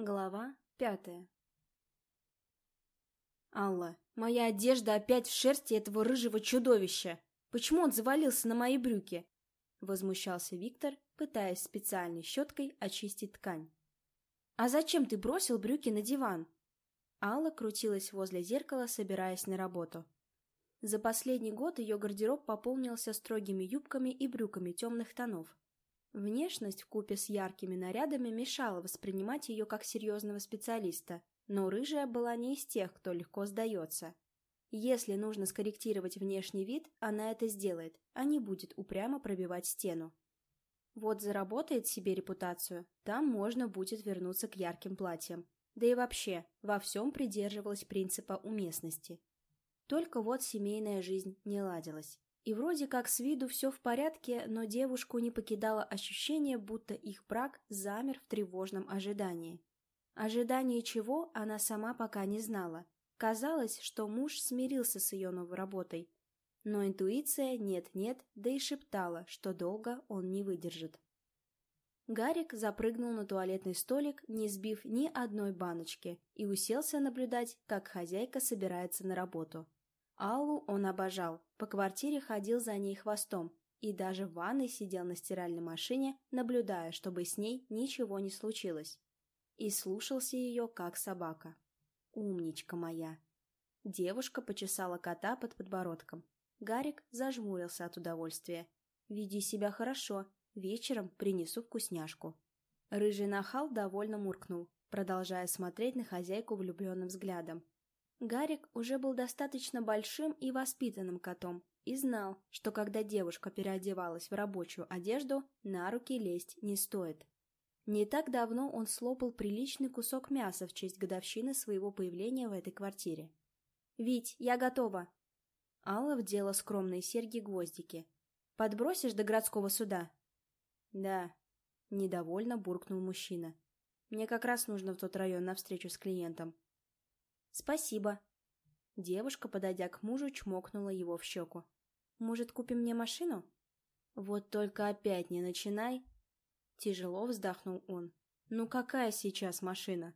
Глава пятая «Алла, моя одежда опять в шерсти этого рыжего чудовища! Почему он завалился на мои брюки?» Возмущался Виктор, пытаясь специальной щеткой очистить ткань. «А зачем ты бросил брюки на диван?» Алла крутилась возле зеркала, собираясь на работу. За последний год ее гардероб пополнился строгими юбками и брюками темных тонов. Внешность в купе с яркими нарядами мешала воспринимать ее как серьезного специалиста, но рыжая была не из тех, кто легко сдается. Если нужно скорректировать внешний вид, она это сделает, а не будет упрямо пробивать стену. Вот заработает себе репутацию, там можно будет вернуться к ярким платьям. Да и вообще, во всем придерживалась принципа уместности. Только вот семейная жизнь не ладилась. И вроде как с виду все в порядке, но девушку не покидало ощущение, будто их брак замер в тревожном ожидании. Ожидание чего она сама пока не знала. Казалось, что муж смирился с ее новой работой. Но интуиция нет-нет, да и шептала, что долго он не выдержит. Гарик запрыгнул на туалетный столик, не сбив ни одной баночки, и уселся наблюдать, как хозяйка собирается на работу. Аллу он обожал, по квартире ходил за ней хвостом и даже в ванной сидел на стиральной машине, наблюдая, чтобы с ней ничего не случилось. И слушался ее, как собака. «Умничка моя!» Девушка почесала кота под подбородком. Гарик зажмурился от удовольствия. «Веди себя хорошо, вечером принесу вкусняшку». Рыжий нахал довольно муркнул, продолжая смотреть на хозяйку влюбленным взглядом, Гарик уже был достаточно большим и воспитанным котом и знал, что когда девушка переодевалась в рабочую одежду, на руки лезть не стоит. Не так давно он слопал приличный кусок мяса в честь годовщины своего появления в этой квартире. «Вить, я готова!» Алла вдела скромные серьги-гвоздики. «Подбросишь до городского суда?» «Да», — недовольно буркнул мужчина. «Мне как раз нужно в тот район на встречу с клиентом». «Спасибо». Девушка, подойдя к мужу, чмокнула его в щеку. «Может, купим мне машину?» «Вот только опять не начинай!» Тяжело вздохнул он. «Ну какая сейчас машина?»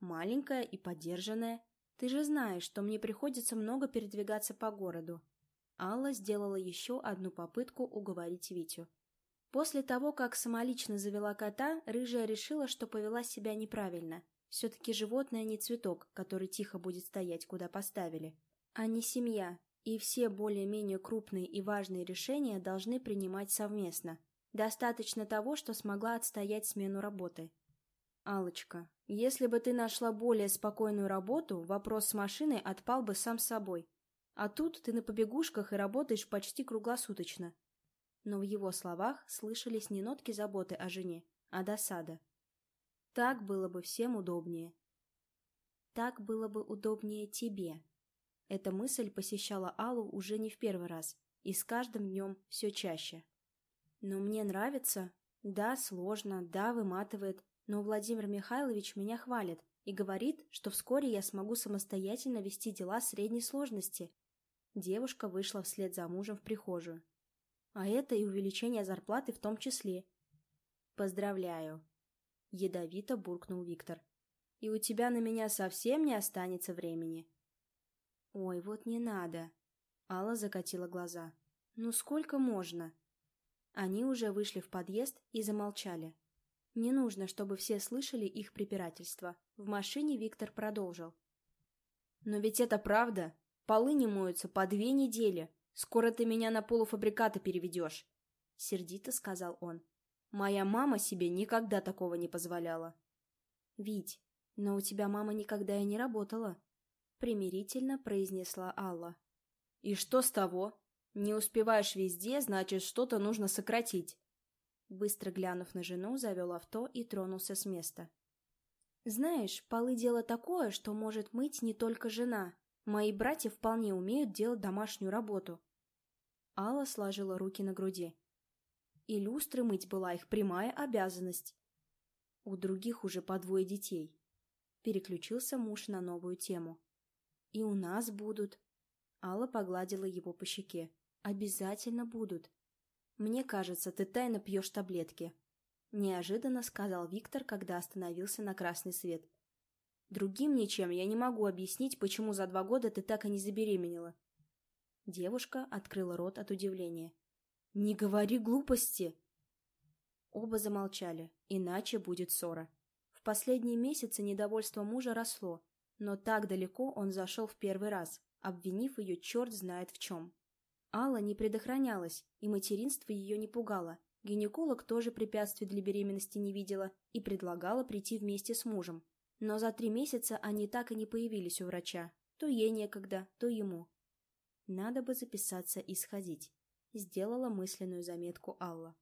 «Маленькая и подержанная. Ты же знаешь, что мне приходится много передвигаться по городу». Алла сделала еще одну попытку уговорить Витю. После того, как самолично завела кота, Рыжая решила, что повела себя неправильно – все-таки животное не цветок, который тихо будет стоять, куда поставили, а не семья, и все более-менее крупные и важные решения должны принимать совместно. Достаточно того, что смогла отстоять смену работы. алочка если бы ты нашла более спокойную работу, вопрос с машиной отпал бы сам собой. А тут ты на побегушках и работаешь почти круглосуточно. Но в его словах слышались не нотки заботы о жене, а досада. Так было бы всем удобнее. Так было бы удобнее тебе. Эта мысль посещала Аллу уже не в первый раз, и с каждым днем все чаще. Но мне нравится. Да, сложно, да, выматывает, но Владимир Михайлович меня хвалит и говорит, что вскоре я смогу самостоятельно вести дела средней сложности. Девушка вышла вслед за мужем в прихожую. А это и увеличение зарплаты в том числе. Поздравляю. Ядовито буркнул Виктор. И у тебя на меня совсем не останется времени. Ой, вот не надо. Алла закатила глаза. Ну сколько можно? Они уже вышли в подъезд и замолчали. Не нужно, чтобы все слышали их препирательство. В машине Виктор продолжил. «Но ведь это правда. Полы не моются по две недели. Скоро ты меня на полуфабрикаты переведешь», — сердито сказал он. Моя мама себе никогда такого не позволяла. «Вить, но у тебя мама никогда и не работала», — примирительно произнесла Алла. «И что с того? Не успеваешь везде, значит, что-то нужно сократить». Быстро глянув на жену, завел авто и тронулся с места. «Знаешь, полы дело такое, что может мыть не только жена. Мои братья вполне умеют делать домашнюю работу». Алла сложила руки на груди и люстры мыть была их прямая обязанность. У других уже по двое детей. Переключился муж на новую тему. И у нас будут. Алла погладила его по щеке. Обязательно будут. Мне кажется, ты тайно пьешь таблетки. неожиданно сказал Виктор, когда остановился на красный свет. Другим ничем я не могу объяснить, почему за два года ты так и не забеременела. Девушка открыла рот от удивления. «Не говори глупости!» Оба замолчали, иначе будет ссора. В последние месяцы недовольство мужа росло, но так далеко он зашел в первый раз, обвинив ее черт знает в чем. Алла не предохранялась, и материнство ее не пугало. Гинеколог тоже препятствий для беременности не видела и предлагала прийти вместе с мужем. Но за три месяца они так и не появились у врача. То ей некогда, то ему. Надо бы записаться и сходить. Сделала мысленную заметку Алла.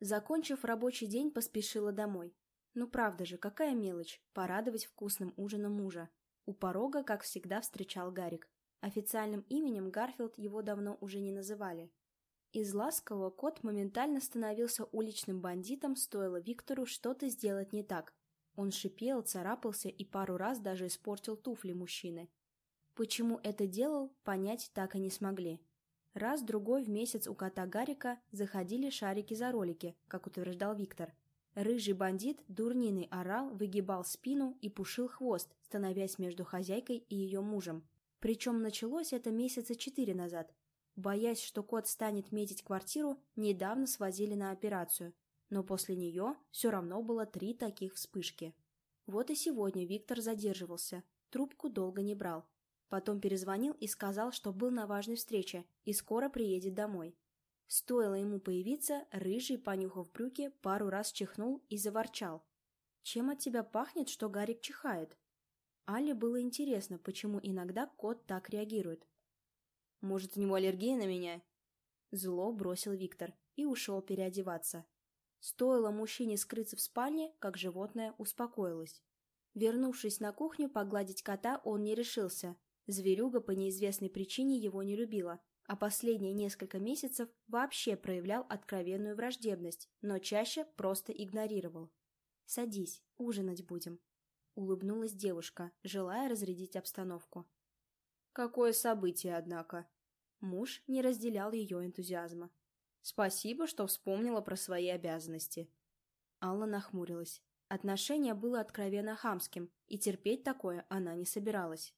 Закончив рабочий день, поспешила домой. Ну правда же, какая мелочь – порадовать вкусным ужином мужа. У порога, как всегда, встречал Гарик. Официальным именем Гарфилд его давно уже не называли. Из ласкового кот моментально становился уличным бандитом, стоило Виктору что-то сделать не так. Он шипел, царапался и пару раз даже испортил туфли мужчины. Почему это делал, понять так и не смогли. Раз-другой в месяц у кота Гарика заходили шарики за ролики, как утверждал Виктор. Рыжий бандит дурниной орал, выгибал спину и пушил хвост, становясь между хозяйкой и ее мужем. Причем началось это месяца четыре назад. Боясь, что кот станет метить квартиру, недавно свозили на операцию. Но после нее все равно было три таких вспышки. Вот и сегодня Виктор задерживался. Трубку долго не брал. Потом перезвонил и сказал, что был на важной встрече и скоро приедет домой. Стоило ему появиться, рыжий, понюхав брюки, пару раз чихнул и заворчал. «Чем от тебя пахнет, что Гарик чихает?» Але было интересно, почему иногда кот так реагирует. «Может, у него аллергия на меня?» Зло бросил Виктор и ушел переодеваться. Стоило мужчине скрыться в спальне, как животное успокоилось. Вернувшись на кухню, погладить кота он не решился. Зверюга по неизвестной причине его не любила, а последние несколько месяцев вообще проявлял откровенную враждебность, но чаще просто игнорировал. «Садись, ужинать будем», улыбнулась девушка, желая разрядить обстановку. Какое событие, однако. Муж не разделял ее энтузиазма. Спасибо, что вспомнила про свои обязанности. Алла нахмурилась. Отношение было откровенно хамским, и терпеть такое она не собиралась.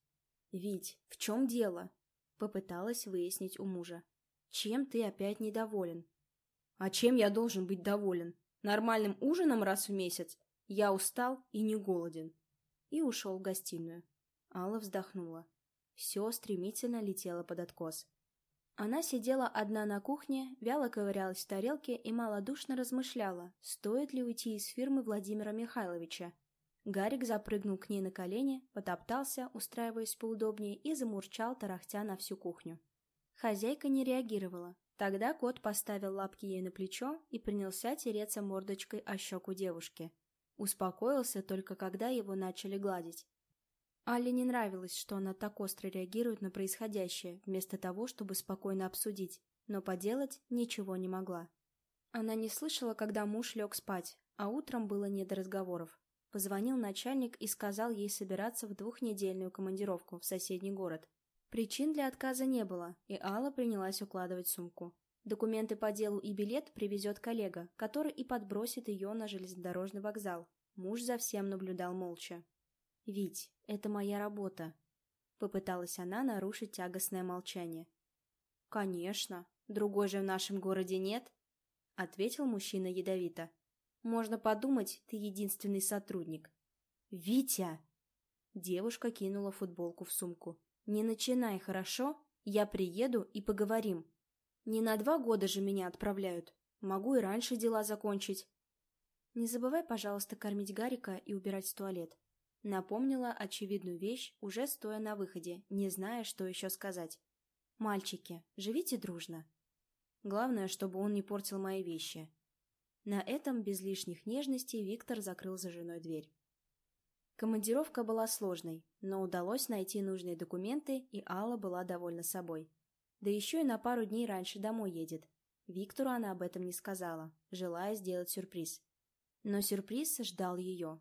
«Вить, в чем дело?» Попыталась выяснить у мужа. «Чем ты опять недоволен?» «А чем я должен быть доволен? Нормальным ужином раз в месяц? Я устал и не голоден и ушел в гостиную. Алла вздохнула. Все стремительно летело под откос. Она сидела одна на кухне, вяло ковырялась в тарелке и малодушно размышляла, стоит ли уйти из фирмы Владимира Михайловича. Гарик запрыгнул к ней на колени, потоптался, устраиваясь поудобнее, и замурчал, тарахтя на всю кухню. Хозяйка не реагировала. Тогда кот поставил лапки ей на плечо и принялся тереться мордочкой о щеку девушки. Успокоился только когда его начали гладить. Алле не нравилось, что она так остро реагирует на происходящее, вместо того, чтобы спокойно обсудить, но поделать ничего не могла. Она не слышала, когда муж лег спать, а утром было не до разговоров. Позвонил начальник и сказал ей собираться в двухнедельную командировку в соседний город. Причин для отказа не было, и Алла принялась укладывать сумку. Документы по делу и билет привезет коллега, который и подбросит ее на железнодорожный вокзал. Муж за всем наблюдал молча. «Вить, это моя работа», — попыталась она нарушить тягостное молчание. «Конечно, другой же в нашем городе нет», — ответил мужчина ядовито. «Можно подумать, ты единственный сотрудник». «Витя!» Девушка кинула футболку в сумку. «Не начинай, хорошо? Я приеду и поговорим». Не на два года же меня отправляют. Могу и раньше дела закончить. Не забывай, пожалуйста, кормить Гарика и убирать в туалет. Напомнила очевидную вещь, уже стоя на выходе, не зная, что еще сказать. «Мальчики, живите дружно. Главное, чтобы он не портил мои вещи». На этом, без лишних нежностей, Виктор закрыл за женой дверь. Командировка была сложной, но удалось найти нужные документы, и Алла была довольна собой. Да еще и на пару дней раньше домой едет. Виктору она об этом не сказала, желая сделать сюрприз. Но сюрприз ждал ее.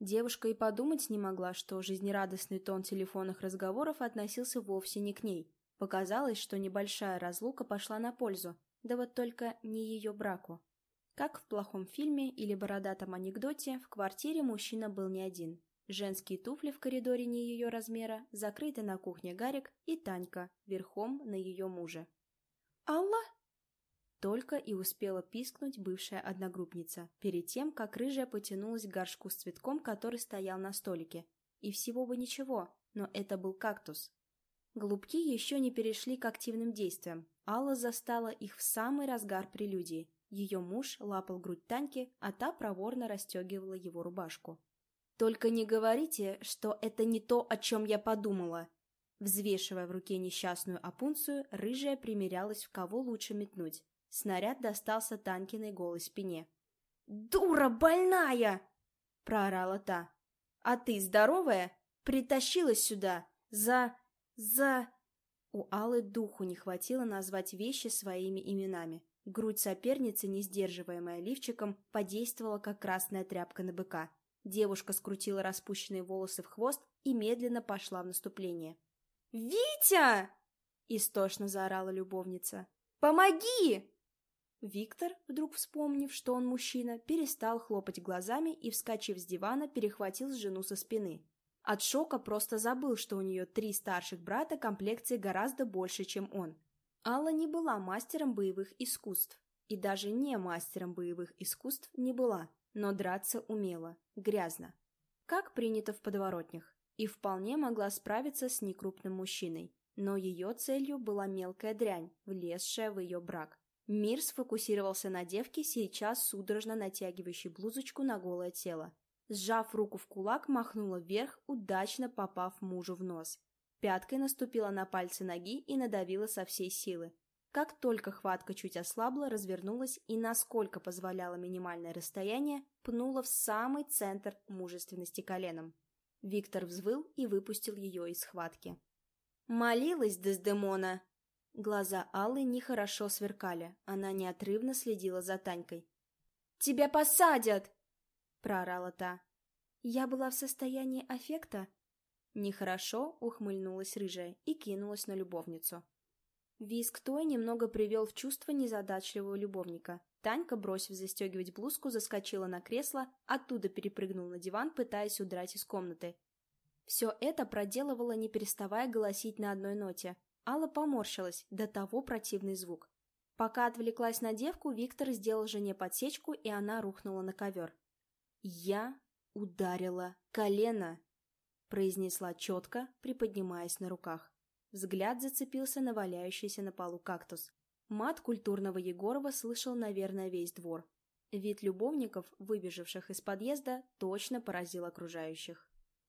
Девушка и подумать не могла, что жизнерадостный тон телефонных разговоров относился вовсе не к ней. Показалось, что небольшая разлука пошла на пользу, да вот только не ее браку. Как в плохом фильме или бородатом анекдоте, в квартире мужчина был не один. Женские туфли в коридоре не ее размера, закрыты на кухне Гарик и Танька, верхом на ее муже. «Алла!» Только и успела пискнуть бывшая одногруппница, перед тем, как рыжая потянулась к горшку с цветком, который стоял на столике. И всего бы ничего, но это был кактус. Голубки еще не перешли к активным действиям. Алла застала их в самый разгар прелюдии. Ее муж лапал грудь Таньки, а та проворно расстегивала его рубашку. «Только не говорите, что это не то, о чем я подумала!» Взвешивая в руке несчастную опунцию, рыжая примерялась, в кого лучше метнуть. Снаряд достался Танкиной голой спине. «Дура больная!» — проорала та. «А ты здоровая? Притащилась сюда? За... за...» У Аллы духу не хватило назвать вещи своими именами. Грудь соперницы, не сдерживаемая лифчиком, подействовала, как красная тряпка на быка. Девушка скрутила распущенные волосы в хвост и медленно пошла в наступление. «Витя!» — истошно заорала любовница. «Помоги!» Виктор, вдруг вспомнив, что он мужчина, перестал хлопать глазами и, вскочив с дивана, перехватил жену со спины. От шока просто забыл, что у нее три старших брата комплекции гораздо больше, чем он. Алла не была мастером боевых искусств. И даже не мастером боевых искусств не была, но драться умела, грязно. Как принято в подворотнях. И вполне могла справиться с некрупным мужчиной. Но ее целью была мелкая дрянь, влезшая в ее брак. Мир сфокусировался на девке, сейчас судорожно натягивающей блузочку на голое тело. Сжав руку в кулак, махнула вверх, удачно попав мужу в нос. Пяткой наступила на пальцы ноги и надавила со всей силы. Как только хватка чуть ослабла, развернулась и, насколько позволяло минимальное расстояние, пнула в самый центр мужественности коленом. Виктор взвыл и выпустил ее из схватки. «Молилась Дездемона!» Глаза Аллы нехорошо сверкали, она неотрывно следила за Танькой. «Тебя посадят!» — проорала та. «Я была в состоянии аффекта?» Нехорошо ухмыльнулась рыжая и кинулась на любовницу. Виск той немного привел в чувство незадачливого любовника. Танька, бросив застегивать блузку, заскочила на кресло, оттуда перепрыгнул на диван, пытаясь удрать из комнаты. Все это проделывала, не переставая голосить на одной ноте. Алла поморщилась, до того противный звук. Пока отвлеклась на девку, Виктор сделал жене подсечку, и она рухнула на ковер. «Я ударила колено», — произнесла четко, приподнимаясь на руках. Взгляд зацепился на валяющийся на полу кактус. Мат культурного Егорова слышал, наверное, весь двор. Вид любовников, выбежавших из подъезда, точно поразил окружающих.